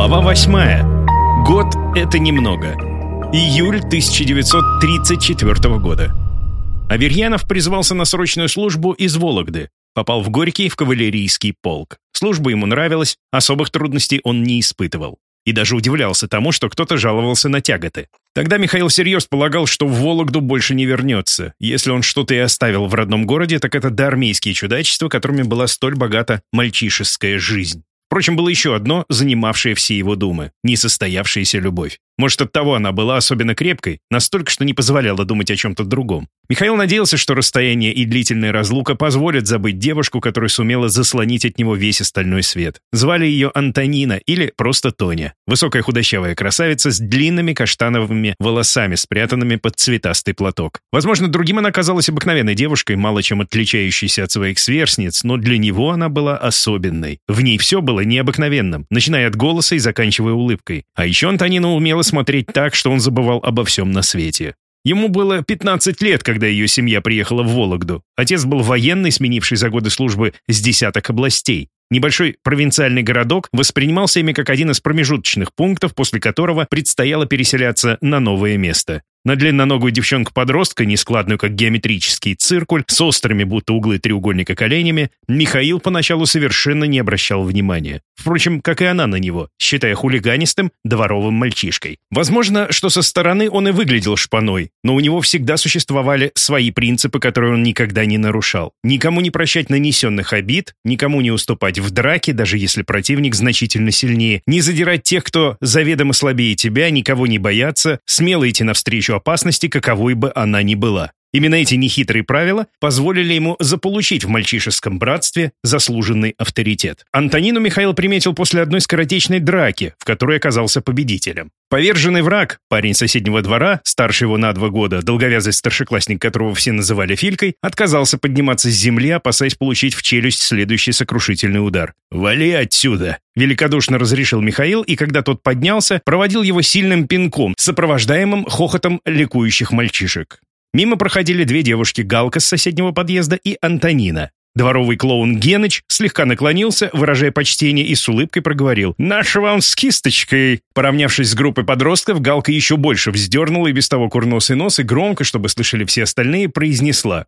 Глава 8. Год — это немного. Июль 1934 года. Аверьянов призвался на срочную службу из Вологды. Попал в Горький в кавалерийский полк. Служба ему нравилась, особых трудностей он не испытывал. И даже удивлялся тому, что кто-то жаловался на тяготы. Тогда Михаил всерьез полагал, что в Вологду больше не вернется. Если он что-то и оставил в родном городе, так это доармейские чудачества, которыми была столь богата мальчишеская жизнь. Впрочем, было еще одно, занимавшее все его думы – несостоявшаяся любовь. Может, от того она была особенно крепкой, настолько, что не позволяла думать о чем-то другом. Михаил надеялся, что расстояние и длительная разлука позволят забыть девушку, которая сумела заслонить от него весь остальной свет. Звали ее Антонина или просто Тоня. Высокая худощавая красавица с длинными каштановыми волосами, спрятанными под цветастый платок. Возможно, другим она казалась обыкновенной девушкой, мало чем отличающейся от своих сверстниц, но для него она была особенной. В ней все было необыкновенным, начиная от голоса и заканчивая улыбкой. А еще Антонина умела смотреть так, что он забывал обо всем на свете. Ему было 15 лет, когда ее семья приехала в Вологду. Отец был военный, сменивший за годы службы с десяток областей. Небольшой провинциальный городок воспринимался ими как один из промежуточных пунктов, после которого предстояло переселяться на новое место. На длинноногую девчонку-подростка, нескладную как геометрический циркуль, с острыми будто углы треугольника коленями, Михаил поначалу совершенно не обращал внимания. Впрочем, как и она на него, считая хулиганистым, дворовым мальчишкой. Возможно, что со стороны он и выглядел шпаной, но у него всегда существовали свои принципы, которые он никогда не нарушал. Никому не прощать нанесенных обид, никому не уступать в драке, даже если противник значительно сильнее, не задирать тех, кто заведомо слабее тебя, никого не бояться, смело идти навстречу навстречу опасности, каковой бы она ни была. Именно эти нехитрые правила позволили ему заполучить в мальчишеском братстве заслуженный авторитет. Антонину Михаил приметил после одной скоротечной драки, в которой оказался победителем. Поверженный враг, парень соседнего двора, старше его на два года, долговязый старшеклассник, которого все называли Филькой, отказался подниматься с земли, опасаясь получить в челюсть следующий сокрушительный удар. «Вали отсюда!» Великодушно разрешил Михаил, и когда тот поднялся, проводил его сильным пинком, сопровождаемым хохотом ликующих мальчишек. Мимо проходили две девушки, Галка с соседнего подъезда и Антонина. Дворовый клоун Геныч слегка наклонился, выражая почтение, и с улыбкой проговорил «Наш вам с кисточкой!». Поравнявшись с группой подростков, Галка еще больше вздернула и без того курносый нос и громко, чтобы слышали все остальные, произнесла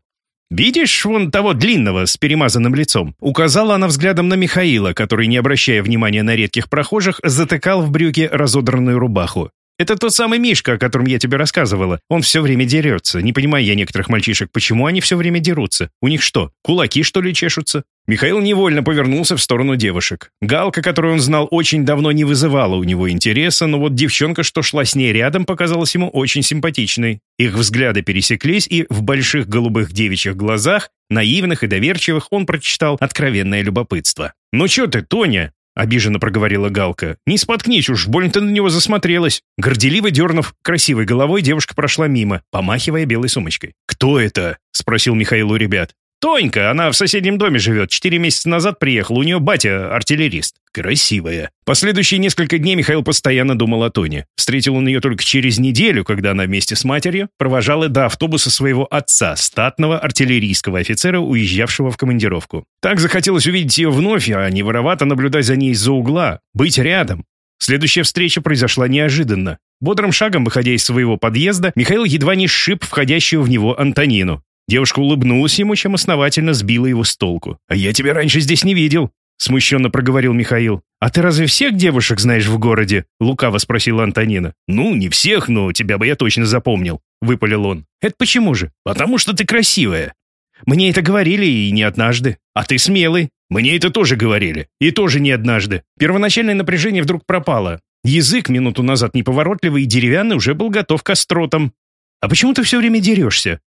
«Видишь вон того длинного с перемазанным лицом?» Указала она взглядом на Михаила, который, не обращая внимания на редких прохожих, затыкал в брюки разодранную рубаху. Это тот самый Мишка, о котором я тебе рассказывала. Он все время дерется. Не понимаю я некоторых мальчишек, почему они все время дерутся. У них что, кулаки, что ли, чешутся?» Михаил невольно повернулся в сторону девушек. Галка, которую он знал очень давно, не вызывала у него интереса, но вот девчонка, что шла с ней рядом, показалась ему очень симпатичной. Их взгляды пересеклись, и в больших голубых девичьих глазах, наивных и доверчивых, он прочитал откровенное любопытство. «Ну что ты, Тоня?» — обиженно проговорила Галка. «Не споткнись уж, больно ты на него засмотрелась». Горделиво дернув красивой головой, девушка прошла мимо, помахивая белой сумочкой. «Кто это?» — спросил Михаил у ребят. «Тонька, она в соседнем доме живет. Четыре месяца назад приехала. У нее батя артиллерист. Красивая». Последующие несколько дней Михаил постоянно думал о Тоне. Встретил он ее только через неделю, когда она вместе с матерью провожала до автобуса своего отца, статного артиллерийского офицера, уезжавшего в командировку. Так захотелось увидеть ее вновь, а не воровато наблюдать за ней из-за угла, быть рядом. Следующая встреча произошла неожиданно. Бодрым шагом, выходя из своего подъезда, Михаил едва не сшиб входящую в него Антонину. Девушка улыбнулась ему, чем основательно сбила его с толку. «А я тебя раньше здесь не видел», — смущенно проговорил Михаил. «А ты разве всех девушек знаешь в городе?» — лукаво спросила Антонина. «Ну, не всех, но тебя бы я точно запомнил», — выпалил он. «Это почему же?» «Потому что ты красивая». «Мне это говорили и не однажды. А ты смелый». «Мне это тоже говорили. И тоже не однажды». Первоначальное напряжение вдруг пропало. Язык минуту назад неповоротливый и деревянный уже был готов к остротам. «А почему ты все время дерешься?»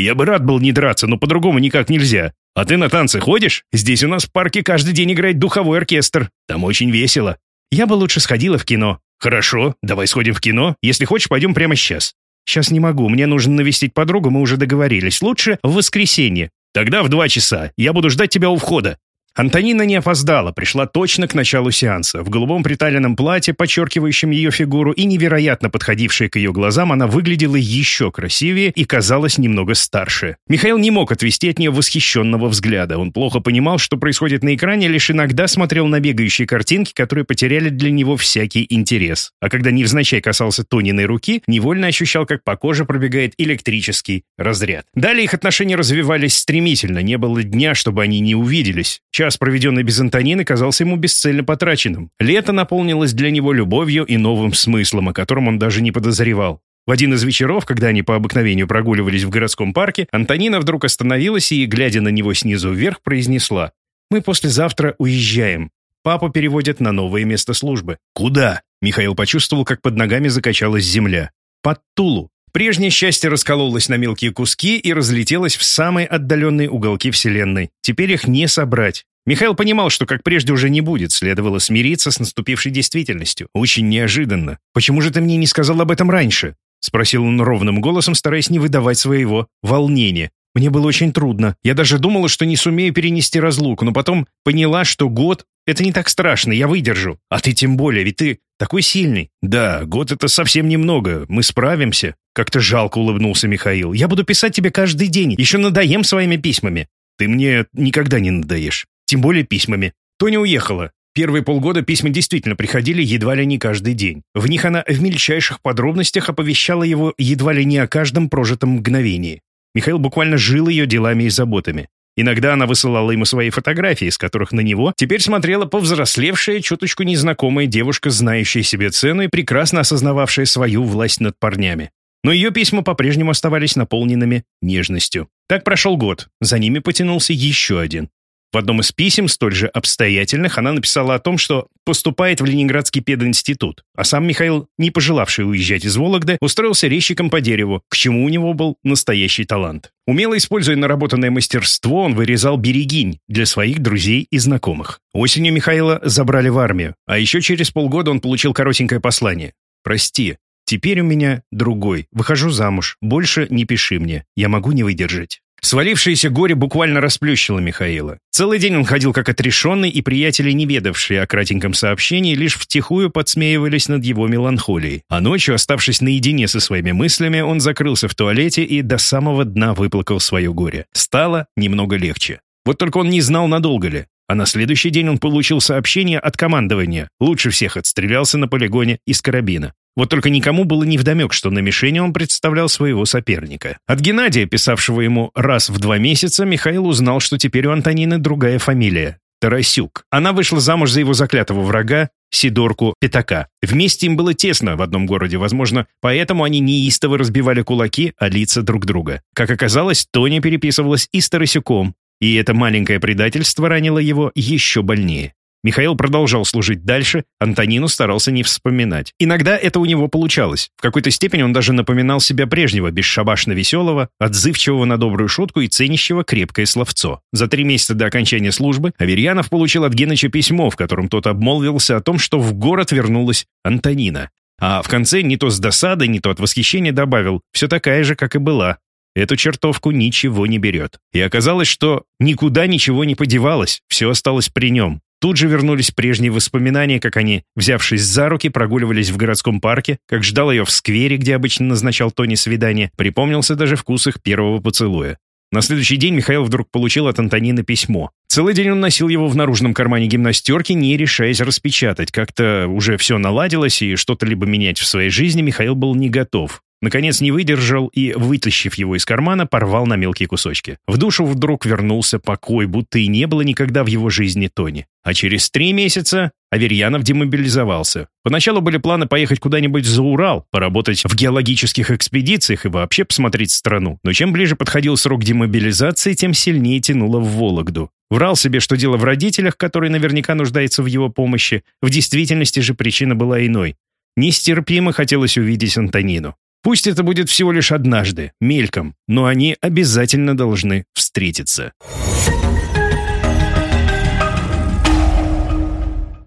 Я бы рад был не драться, но по-другому никак нельзя. А ты на танцы ходишь? Здесь у нас в парке каждый день играет духовой оркестр. Там очень весело. Я бы лучше сходила в кино. Хорошо, давай сходим в кино. Если хочешь, пойдем прямо сейчас. Сейчас не могу, мне нужно навестить подругу, мы уже договорились. Лучше в воскресенье. Тогда в два часа. Я буду ждать тебя у входа. Антонина не опоздала, пришла точно к началу сеанса. В голубом приталенном платье, подчеркивающем ее фигуру и невероятно подходившей к ее глазам, она выглядела еще красивее и казалась немного старше. Михаил не мог отвести от нее восхищенного взгляда. Он плохо понимал, что происходит на экране, лишь иногда смотрел на бегающие картинки, которые потеряли для него всякий интерес. А когда невзначай касался Тониной руки, невольно ощущал, как по коже пробегает электрический разряд. Далее их отношения развивались стремительно, не было дня, чтобы они не увиделись. Проведенный без Антонины, казался ему бесцельно потраченным. Лето наполнилось для него любовью и новым смыслом, о котором он даже не подозревал. В один из вечеров, когда они по обыкновению прогуливались в городском парке, Антонина вдруг остановилась и, глядя на него снизу вверх, произнесла «Мы послезавтра уезжаем. Папу переводят на новое место службы». «Куда?» Михаил почувствовал, как под ногами закачалась земля. «Под Тулу. Прежнее счастье раскололось на мелкие куски и разлетелось в самые отдаленные уголки Вселенной. Теперь их не собрать. Михаил понимал, что как прежде уже не будет, следовало смириться с наступившей действительностью. Очень неожиданно. «Почему же ты мне не сказал об этом раньше?» — спросил он ровным голосом, стараясь не выдавать своего волнения. «Мне было очень трудно. Я даже думала, что не сумею перенести разлуку, но потом поняла, что год — это не так страшно, я выдержу. А ты тем более, ведь ты такой сильный». «Да, год — это совсем немного, мы справимся». Как-то жалко улыбнулся Михаил. «Я буду писать тебе каждый день, еще надоем своими письмами». «Ты мне никогда не надоешь, тем более письмами». Тоня уехала. Первые полгода письма действительно приходили едва ли не каждый день. В них она в мельчайших подробностях оповещала его едва ли не о каждом прожитом мгновении. Михаил буквально жил ее делами и заботами. Иногда она высылала ему свои фотографии, с которых на него теперь смотрела повзрослевшая, чуточку незнакомая девушка, знающая себе цену и прекрасно осознававшая свою власть над парнями. Но ее письма по-прежнему оставались наполненными нежностью. Так прошел год, за ними потянулся еще один. В одном из писем, столь же обстоятельных, она написала о том, что поступает в Ленинградский пединститут, а сам Михаил, не пожелавший уезжать из Вологды, устроился резчиком по дереву, к чему у него был настоящий талант. Умело используя наработанное мастерство, он вырезал берегинь для своих друзей и знакомых. Осенью Михаила забрали в армию, а еще через полгода он получил коротенькое послание. «Прости, теперь у меня другой. Выхожу замуж. Больше не пиши мне. Я могу не выдержать». Свалившееся горе буквально расплющило Михаила. Целый день он ходил как отрешенный, и приятели, не ведавшие о кратеньком сообщении, лишь втихую подсмеивались над его меланхолией. А ночью, оставшись наедине со своими мыслями, он закрылся в туалете и до самого дна выплакал свое горе. Стало немного легче. Вот только он не знал, надолго ли. А на следующий день он получил сообщение от командования. Лучше всех отстрелялся на полигоне из карабина. Вот только никому было невдомек, что на мишени он представлял своего соперника. От Геннадия, писавшего ему раз в два месяца, Михаил узнал, что теперь у Антонины другая фамилия – Тарасюк. Она вышла замуж за его заклятого врага, Сидорку Пятака. Вместе им было тесно в одном городе, возможно, поэтому они неистово разбивали кулаки о лица друг друга. Как оказалось, Тоня переписывалась и с Тарасюком, и это маленькое предательство ранило его еще больнее. Михаил продолжал служить дальше, Антонину старался не вспоминать. Иногда это у него получалось. В какой-то степени он даже напоминал себя прежнего, бесшабашно веселого, отзывчивого на добрую шутку и ценящего крепкое словцо. За три месяца до окончания службы Аверьянов получил от Геныча письмо, в котором тот обмолвился о том, что в город вернулась Антонина. А в конце не то с досадой, не то от восхищения добавил «все такая же, как и была». Эту чертовку ничего не берет. И оказалось, что никуда ничего не подевалось, все осталось при нем. Тут же вернулись прежние воспоминания, как они, взявшись за руки, прогуливались в городском парке, как ждал ее в сквере, где обычно назначал Тони свидание, припомнился даже вкус их первого поцелуя. На следующий день Михаил вдруг получил от Антонины письмо. Целый день он носил его в наружном кармане гимнастерки, не решаясь распечатать. Как-то уже все наладилось, и что-то либо менять в своей жизни Михаил был не готов. Наконец не выдержал и, вытащив его из кармана, порвал на мелкие кусочки. В душу вдруг вернулся покой, будто и не было никогда в его жизни Тони. А через три месяца Аверьянов демобилизовался. Поначалу были планы поехать куда-нибудь за Урал, поработать в геологических экспедициях и вообще посмотреть страну. Но чем ближе подходил срок демобилизации, тем сильнее тянуло в Вологду. Врал себе, что дело в родителях, который наверняка нуждается в его помощи. В действительности же причина была иной. Нестерпимо хотелось увидеть Антонину. Пусть это будет всего лишь однажды, мельком, но они обязательно должны встретиться.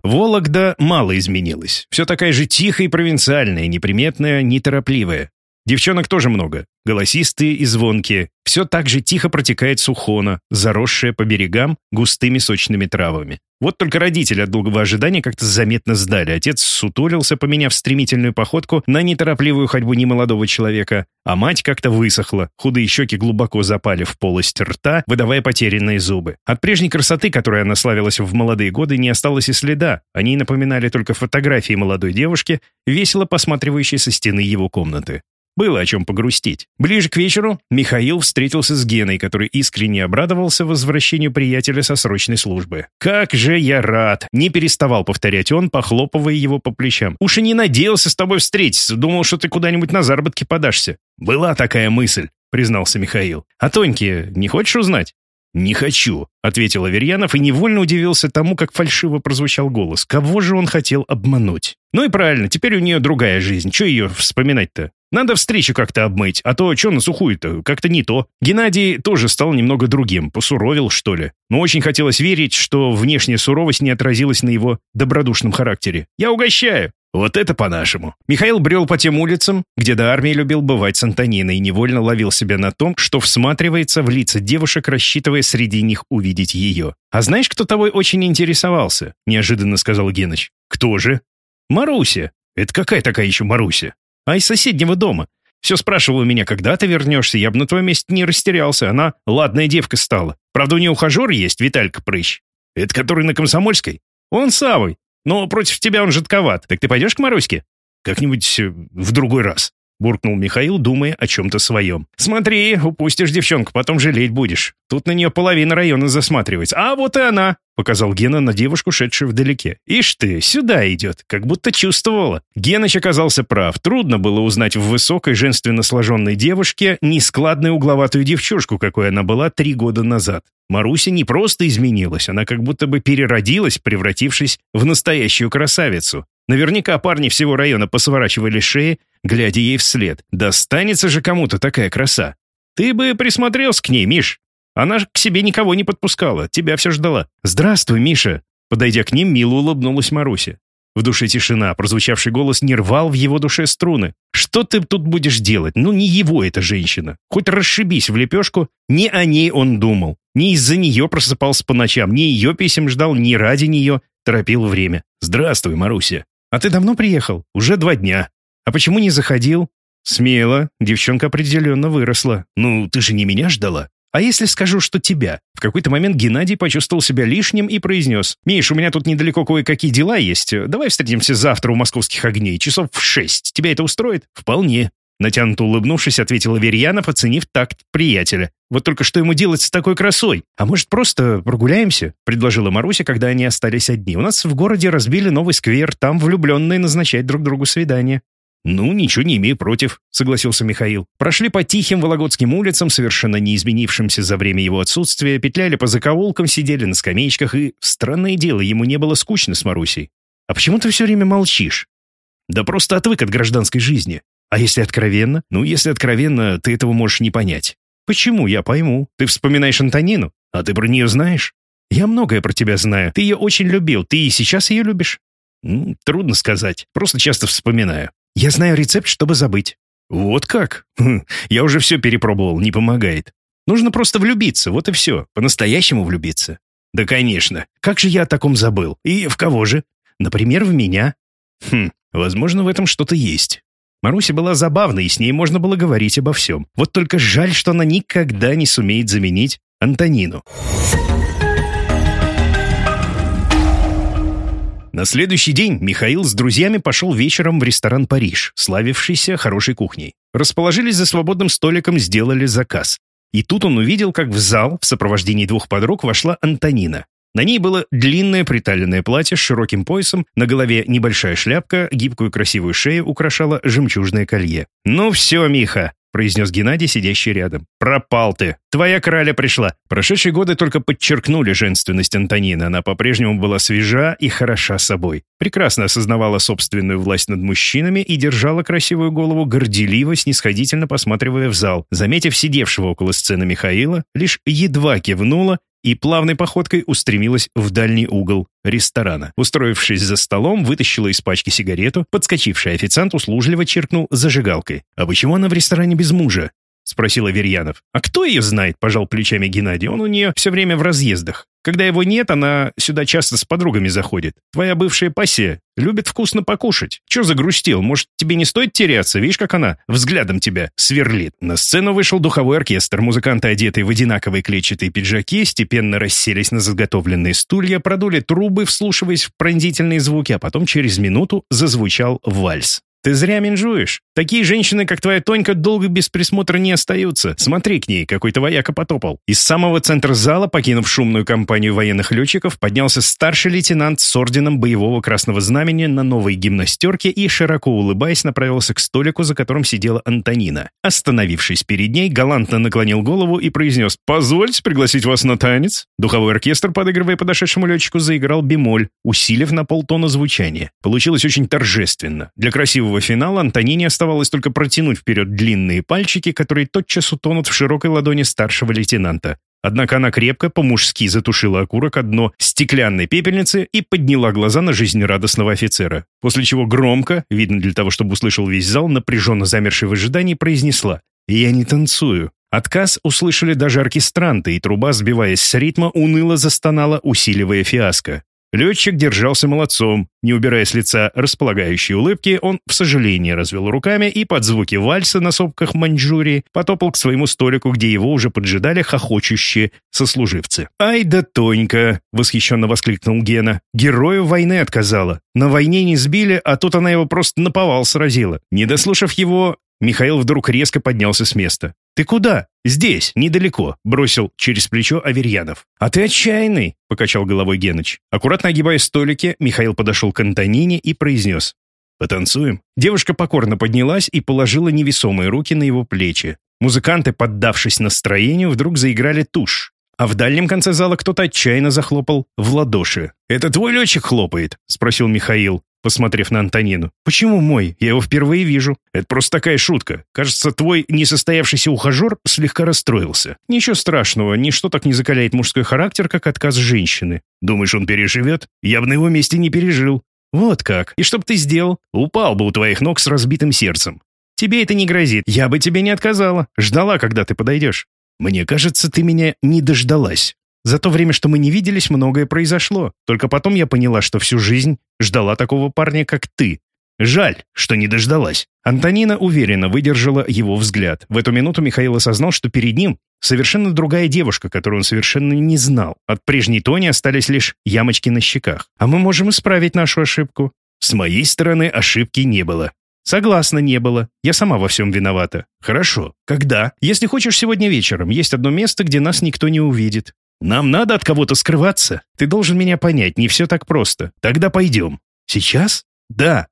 Вологда мало изменилась. Все такая же тихая и провинциальная, неприметная, неторопливая. Девчонок тоже много. Голосистые и звонкие. Все так же тихо протекает сухона, заросшая по берегам густыми сочными травами. Вот только родители от долгого ожидания как-то заметно сдали. Отец сутулился, поменяв стремительную походку на неторопливую ходьбу немолодого человека, а мать как-то высохла, худые щеки глубоко запали в полость рта, выдавая потерянные зубы. От прежней красоты, которой она славилась в молодые годы, не осталось и следа. Они напоминали только фотографии молодой девушки, весело посматривающей со стены его комнаты. Было о чем погрустить. Ближе к вечеру Михаил встретился с Геной, который искренне обрадовался возвращению приятеля со срочной службы. «Как же я рад!» — не переставал повторять он, похлопывая его по плечам. «Уж и не надеялся с тобой встретиться, думал, что ты куда-нибудь на заработки подашься». «Была такая мысль», — признался Михаил. «А Тоньки не хочешь узнать?» «Не хочу», — ответил Аверьянов и невольно удивился тому, как фальшиво прозвучал голос. Кого же он хотел обмануть? «Ну и правильно, теперь у нее другая жизнь. Че ее вспоминать-то? Надо встречу как-то обмыть, а то что на сухую-то, как-то не то. Геннадий тоже стал немного другим, посуровил, что ли. Но очень хотелось верить, что внешняя суровость не отразилась на его добродушном характере. «Я угощаю!» Вот это по-нашему. Михаил брел по тем улицам, где до армии любил бывать с Антониной, и невольно ловил себя на том, что всматривается в лица девушек, рассчитывая среди них увидеть ее. «А знаешь, кто тобой очень интересовался?» – неожиданно сказал Геныч. «Кто же?» «Маруся». «Это какая такая еще Маруся?» А из соседнего дома. Все спрашивала меня, когда ты вернешься, я бы на твоем месте не растерялся. Она ладная девка стала. Правда, у нее ухажер есть, Виталька Прыщ. Это который на Комсомольской? Он самый. Но против тебя он жидковат. Так ты пойдешь к Маруське? Как-нибудь э, в другой раз буркнул Михаил, думая о чем-то своем. «Смотри, упустишь девчонку, потом жалеть будешь. Тут на нее половина района засматривается. А вот и она!» — показал Гена на девушку, шедшую вдалеке. «Ишь ты, сюда идет, как будто чувствовала». Геныч оказался прав. Трудно было узнать в высокой, женственно сложенной девушке нескладную угловатую девчушку, какой она была три года назад. Маруся не просто изменилась, она как будто бы переродилась, превратившись в настоящую красавицу. Наверняка парни всего района посворачивали шеи, глядя ей вслед. Достанется же кому-то такая краса. Ты бы присмотрелся к ней, Миш. Она ж к себе никого не подпускала, тебя все ждала. «Здравствуй, Миша!» Подойдя к ним, мило улыбнулась Маруся. В душе тишина, прозвучавший голос не рвал в его душе струны. «Что ты тут будешь делать? Ну, не его эта женщина. Хоть расшибись в лепешку, не о ней он думал. Не из-за нее просыпался по ночам, не ее писем ждал, не ради нее торопил время. «Здравствуй, Маруся!» «А ты давно приехал?» «Уже два дня». «А почему не заходил?» «Смело. Девчонка определенно выросла. Ну, ты же не меня ждала?» «А если скажу, что тебя?» В какой-то момент Геннадий почувствовал себя лишним и произнес. «Миш, у меня тут недалеко кое-какие дела есть. Давай встретимся завтра у московских огней, часов в шесть. Тебя это устроит?» «Вполне». Натянуто улыбнувшись, ответил Аверьянов, оценив такт приятеля. «Вот только что ему делать с такой красой? А может, просто прогуляемся?» — предложила Маруся, когда они остались одни. «У нас в городе разбили новый сквер, там влюбленные назначать друг другу свидание». «Ну, ничего не имею против», — согласился Михаил. Прошли по тихим вологодским улицам, совершенно не изменившимся за время его отсутствия, петляли по закоулкам, сидели на скамеечках, и, странное дело, ему не было скучно с Марусей. «А почему ты все время молчишь?» «Да просто отвык от гражданской жизни. А если откровенно? Ну, если откровенно, ты этого можешь не понять. Почему? Я пойму. Ты вспоминаешь Антонину? А ты про нее знаешь? Я многое про тебя знаю. Ты ее очень любил. Ты и сейчас ее любишь? Ну, трудно сказать. Просто часто вспоминаю. Я знаю рецепт, чтобы забыть. Вот как? Хм, я уже все перепробовал, не помогает. Нужно просто влюбиться, вот и все. По-настоящему влюбиться. Да, конечно. Как же я о таком забыл? И в кого же? Например, в меня. Хм, возможно, в этом что-то есть. Маруся была забавной, и с ней можно было говорить обо всем. Вот только жаль, что она никогда не сумеет заменить Антонину. На следующий день Михаил с друзьями пошел вечером в ресторан «Париж», славившийся хорошей кухней. Расположились за свободным столиком, сделали заказ. И тут он увидел, как в зал в сопровождении двух подруг вошла Антонина. На ней было длинное приталенное платье с широким поясом, на голове небольшая шляпка, гибкую красивую шею украшала жемчужное колье. «Ну все, Миха!» — произнес Геннадий, сидящий рядом. «Пропал ты! Твоя краля пришла!» Прошедшие годы только подчеркнули женственность Антонины. Она по-прежнему была свежа и хороша собой. Прекрасно осознавала собственную власть над мужчинами и держала красивую голову горделиво, снисходительно посматривая в зал. Заметив сидевшего около сцены Михаила, лишь едва кивнула и плавной походкой устремилась в дальний угол ресторана. Устроившись за столом, вытащила из пачки сигарету, подскочивший официант услужливо черкнул зажигалкой. «А почему она в ресторане без мужа?» — спросил Аверьянов. «А кто ее знает?» — пожал плечами Геннадий. «Он у нее все время в разъездах. Когда его нет, она сюда часто с подругами заходит. Твоя бывшая пассия любит вкусно покушать. Че загрустил? Может, тебе не стоит теряться? Видишь, как она взглядом тебя сверлит?» На сцену вышел духовой оркестр. Музыканты, одетые в одинаковые клетчатые пиджаки, степенно расселись на заготовленные стулья, продули трубы, вслушиваясь в пронзительные звуки, а потом через минуту зазвучал вальс. Ты зря менжуешь. Такие женщины, как твоя Тонька, долго без присмотра не остаются. Смотри к ней, какой-то вояка потопал. Из самого центра зала, покинув шумную компанию военных летчиков, поднялся старший лейтенант с орденом боевого красного знамени на новой гимнастерке и, широко улыбаясь, направился к столику, за которым сидела Антонина. Остановившись перед ней, галантно наклонил голову и произнес «Позвольте пригласить вас на танец». Духовой оркестр, подыгрывая подошедшему летчику, заиграл бемоль, усилив на полтона звучание. Получилось очень торжественно. Для красивого счастливого финала Антонине оставалось только протянуть вперед длинные пальчики, которые тотчас утонут в широкой ладони старшего лейтенанта. Однако она крепко, по-мужски затушила окурок дно стеклянной пепельницы и подняла глаза на жизнерадостного офицера. После чего громко, видно для того, чтобы услышал весь зал, напряженно замерший в ожидании, произнесла «Я не танцую». Отказ услышали даже оркестранты, и труба, сбиваясь с ритма, уныло застонала, усиливая фиаско. Летчик держался молодцом. Не убирая с лица располагающей улыбки, он в сожалении развел руками и под звуки вальса на сопках Маньчжурии потопал к своему столику, где его уже поджидали хохочущие сослуживцы. «Ай да Тонька!» — восхищенно воскликнул Гена. «Герою войны отказала. На войне не сбили, а тут она его просто наповал сразила». Не дослушав его, Михаил вдруг резко поднялся с места. «Ты куда?» «Здесь, недалеко», — бросил через плечо Аверьянов. «А ты отчаянный», — покачал головой Геныч. Аккуратно огибая столики, Михаил подошел к Антонине и произнес. «Потанцуем?» Девушка покорно поднялась и положила невесомые руки на его плечи. Музыканты, поддавшись настроению, вдруг заиграли тушь. А в дальнем конце зала кто-то отчаянно захлопал в ладоши. «Это твой летчик хлопает?» — спросил Михаил посмотрев на Антонину. «Почему мой? Я его впервые вижу. Это просто такая шутка. Кажется, твой несостоявшийся ухажер слегка расстроился. Ничего страшного, ничто так не закаляет мужской характер, как отказ женщины. Думаешь, он переживет? Я бы на его месте не пережил. Вот как. И что бы ты сделал? Упал бы у твоих ног с разбитым сердцем. Тебе это не грозит. Я бы тебе не отказала. Ждала, когда ты подойдешь. Мне кажется, ты меня не дождалась. За то время, что мы не виделись, многое произошло. Только потом я поняла, что всю жизнь ждала такого парня, как ты. Жаль, что не дождалась. Антонина уверенно выдержала его взгляд. В эту минуту Михаил осознал, что перед ним совершенно другая девушка, которую он совершенно не знал. От прежней Тони остались лишь ямочки на щеках. А мы можем исправить нашу ошибку. С моей стороны ошибки не было. Согласна, не было. Я сама во всем виновата. Хорошо. Когда? Если хочешь, сегодня вечером. Есть одно место, где нас никто не увидит. Нам надо от кого-то скрываться. Ты должен меня понять, не все так просто. Тогда пойдем. Сейчас? Да.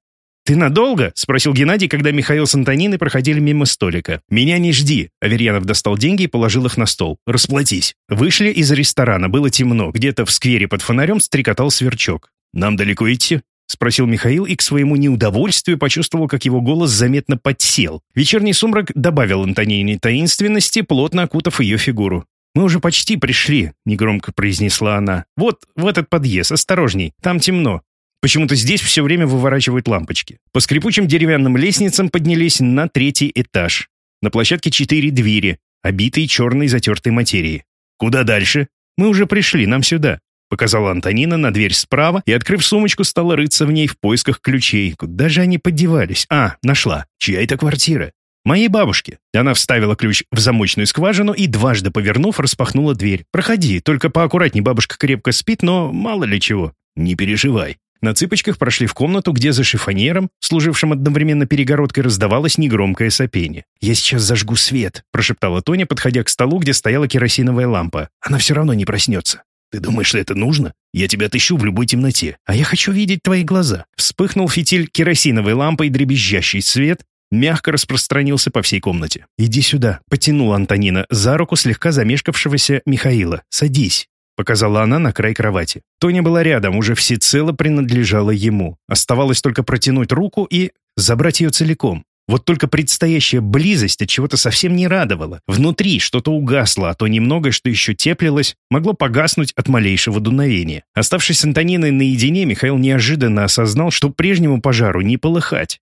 «Ты надолго?» — спросил Геннадий, когда Михаил с Антониной проходили мимо столика. «Меня не жди». Аверьянов достал деньги и положил их на стол. «Расплатись». Вышли из ресторана. Было темно. Где-то в сквере под фонарем стрекотал сверчок. «Нам далеко идти?» — спросил Михаил и к своему неудовольствию почувствовал, как его голос заметно подсел. Вечерний сумрак добавил Антонине таинственности, плотно окутав ее фигуру. «Мы уже почти пришли», — негромко произнесла она. «Вот в этот подъезд, осторожней, там темно. Почему-то здесь все время выворачивают лампочки. По скрипучим деревянным лестницам поднялись на третий этаж. На площадке четыре двери, обитые черной затертой материей. «Куда дальше?» «Мы уже пришли, нам сюда», — показала Антонина на дверь справа и, открыв сумочку, стала рыться в ней в поисках ключей. Куда же они поддевались? А, нашла. Чья это квартира? «Моей бабушке». Она вставила ключ в замочную скважину и, дважды повернув, распахнула дверь. «Проходи, только поаккуратней, бабушка крепко спит, но мало ли чего». «Не переживай». На цыпочках прошли в комнату, где за шифоньером, служившим одновременно перегородкой, раздавалось негромкое сопение. «Я сейчас зажгу свет», — прошептала Тоня, подходя к столу, где стояла керосиновая лампа. «Она все равно не проснется». «Ты думаешь, что это нужно? Я тебя отыщу в любой темноте. А я хочу видеть твои глаза». Вспыхнул фитиль керосиновой лампой, дребезжащий свет, мягко распространился по всей комнате. «Иди сюда», — потянула Антонина за руку слегка замешкавшегося Михаила. «Садись». — показала она на край кровати. Тоня была рядом, уже всецело принадлежала ему. Оставалось только протянуть руку и забрать ее целиком. Вот только предстоящая близость от чего-то совсем не радовала. Внутри что-то угасло, а то немногое, что еще теплилось, могло погаснуть от малейшего дуновения. Оставшись с Антониной наедине, Михаил неожиданно осознал, что прежнему пожару не полыхать.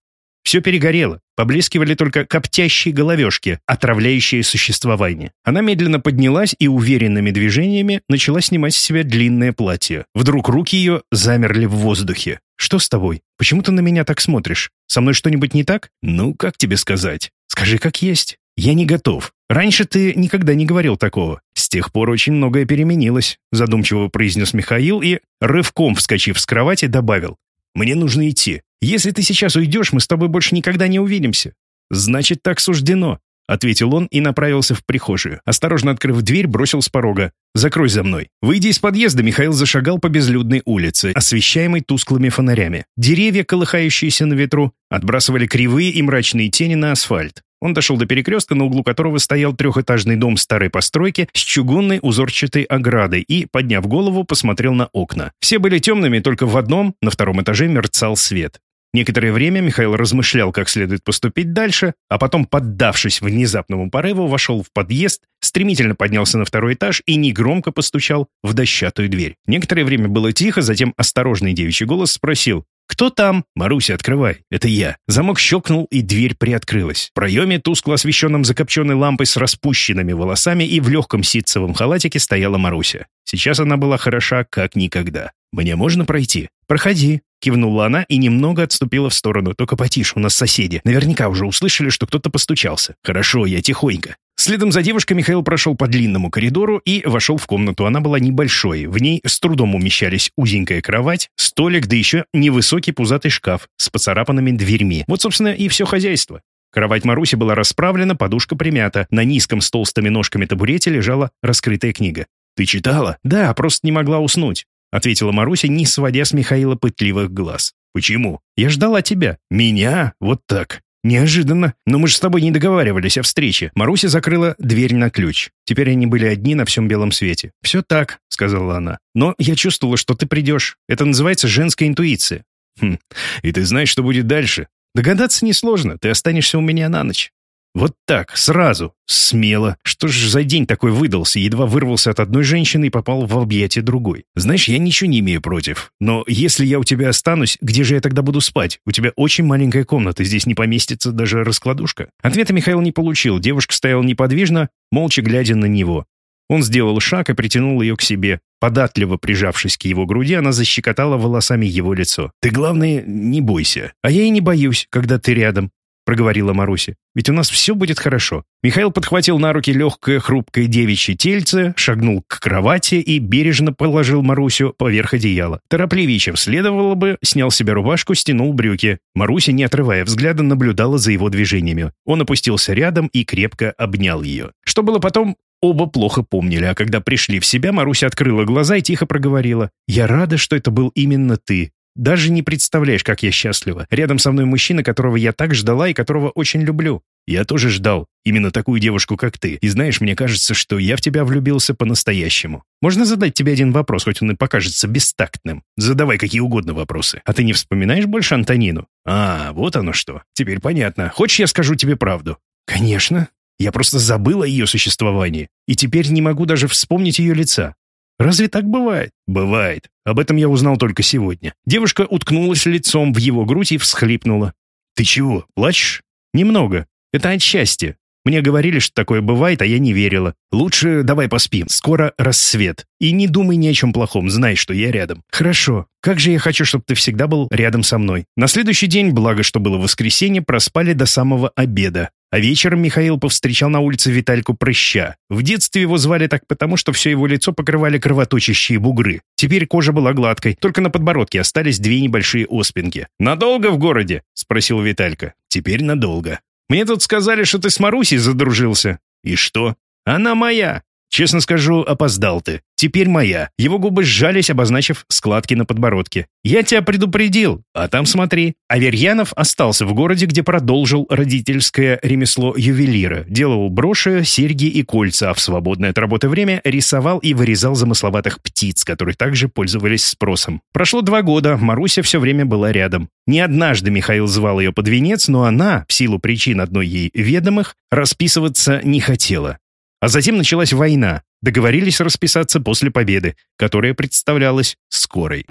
Все перегорело. Поблескивали только коптящие головешки, отравляющие существование. Она медленно поднялась и уверенными движениями начала снимать с себя длинное платье. Вдруг руки ее замерли в воздухе. «Что с тобой? Почему ты на меня так смотришь? Со мной что-нибудь не так? Ну, как тебе сказать? Скажи, как есть. Я не готов. Раньше ты никогда не говорил такого. С тех пор очень многое переменилось», задумчиво произнес Михаил и, рывком вскочив с кровати, добавил. «Мне нужно идти. Если ты сейчас уйдешь, мы с тобой больше никогда не увидимся». «Значит, так суждено», — ответил он и направился в прихожую. Осторожно открыв дверь, бросил с порога. «Закрой за мной». Выйдя из подъезда, Михаил зашагал по безлюдной улице, освещаемой тусклыми фонарями. Деревья, колыхающиеся на ветру, отбрасывали кривые и мрачные тени на асфальт. Он дошел до перекрестка, на углу которого стоял трехэтажный дом старой постройки с чугунной узорчатой оградой и, подняв голову, посмотрел на окна. Все были темными, только в одном, на втором этаже, мерцал свет. Некоторое время Михаил размышлял, как следует поступить дальше, а потом, поддавшись внезапному порыву, вошел в подъезд, стремительно поднялся на второй этаж и негромко постучал в дощатую дверь. Некоторое время было тихо, затем осторожный девичий голос спросил «Кто там?» «Маруся, открывай, это я». Замок щелкнул, и дверь приоткрылась. В проеме, тускло освещенном закопченной лампой с распущенными волосами и в легком ситцевом халатике стояла Маруся. Сейчас она была хороша, как никогда. «Мне можно пройти?» «Проходи», — кивнула она и немного отступила в сторону. «Только потише, у нас соседи. Наверняка уже услышали, что кто-то постучался». «Хорошо, я тихонько». Следом за девушкой Михаил прошел по длинному коридору и вошел в комнату. Она была небольшой. В ней с трудом умещались узенькая кровать, столик, да еще невысокий пузатый шкаф с поцарапанными дверьми. Вот, собственно, и все хозяйство. Кровать Маруси была расправлена, подушка примята. На низком с толстыми ножками табурете лежала раскрытая книга. «Ты читала?» «Да, просто не могла уснуть», — ответила Маруся, не сводя с Михаила пытливых глаз. «Почему?» «Я ждала тебя». «Меня? Вот так. «Неожиданно. Но мы же с тобой не договаривались о встрече». Маруся закрыла дверь на ключ. Теперь они были одни на всем белом свете. «Все так», — сказала она. «Но я чувствовала, что ты придешь. Это называется женская интуиция». «Хм. И ты знаешь, что будет дальше?» «Догадаться несложно. Ты останешься у меня на ночь». Вот так, сразу, смело. Что ж за день такой выдался, едва вырвался от одной женщины и попал в объятие другой. Знаешь, я ничего не имею против. Но если я у тебя останусь, где же я тогда буду спать? У тебя очень маленькая комната, здесь не поместится даже раскладушка. Ответа Михаил не получил. Девушка стояла неподвижно, молча глядя на него. Он сделал шаг и притянул ее к себе. Податливо прижавшись к его груди, она защекотала волосами его лицо. «Ты, главное, не бойся. А я и не боюсь, когда ты рядом проговорила Маруся. «Ведь у нас все будет хорошо». Михаил подхватил на руки легкое хрупкое девичье тельце, шагнул к кровати и бережно положил Марусю поверх одеяла. Торопливее, чем следовало бы, снял себе рубашку, стянул брюки. Маруся, не отрывая взгляда, наблюдала за его движениями. Он опустился рядом и крепко обнял ее. Что было потом, Оба плохо помнили, а когда пришли в себя, Маруся открыла глаза и тихо проговорила. «Я рада, что это был именно ты. Даже не представляешь, как я счастлива. Рядом со мной мужчина, которого я так ждала и которого очень люблю. Я тоже ждал. Именно такую девушку, как ты. И знаешь, мне кажется, что я в тебя влюбился по-настоящему. Можно задать тебе один вопрос, хоть он и покажется бестактным. Задавай какие угодно вопросы. А ты не вспоминаешь больше Антонину? А, вот оно что. Теперь понятно. Хочешь, я скажу тебе правду? Конечно. Я просто забыл о ее существовании. И теперь не могу даже вспомнить ее лица. Разве так бывает? Бывает. Об этом я узнал только сегодня. Девушка уткнулась лицом в его грудь и всхлипнула. Ты чего, плачешь? Немного. Это от счастья. Мне говорили, что такое бывает, а я не верила. Лучше давай поспим. Скоро рассвет. И не думай ни о чем плохом, знай, что я рядом. Хорошо. Как же я хочу, чтобы ты всегда был рядом со мной. На следующий день, благо, что было воскресенье, проспали до самого обеда. А вечером Михаил повстречал на улице Витальку Прыща. В детстве его звали так потому, что все его лицо покрывали кровоточащие бугры. Теперь кожа была гладкой, только на подбородке остались две небольшие оспинки. «Надолго в городе?» — спросил Виталька. «Теперь надолго». «Мне тут сказали, что ты с Марусей задружился». «И что?» «Она моя. Честно скажу, опоздал ты. Теперь моя. Его губы сжались, обозначив складки на подбородке. Я тебя предупредил, а там смотри. Аверьянов остался в городе, где продолжил родительское ремесло ювелира. Делал броши, серьги и кольца, а в свободное от работы время рисовал и вырезал замысловатых птиц, которые также пользовались спросом. Прошло два года, Маруся все время была рядом. Не однажды Михаил звал ее под венец, но она, в силу причин одной ей ведомых, расписываться не хотела. А затем началась война. Договорились расписаться после победы, которая представлялась скорой.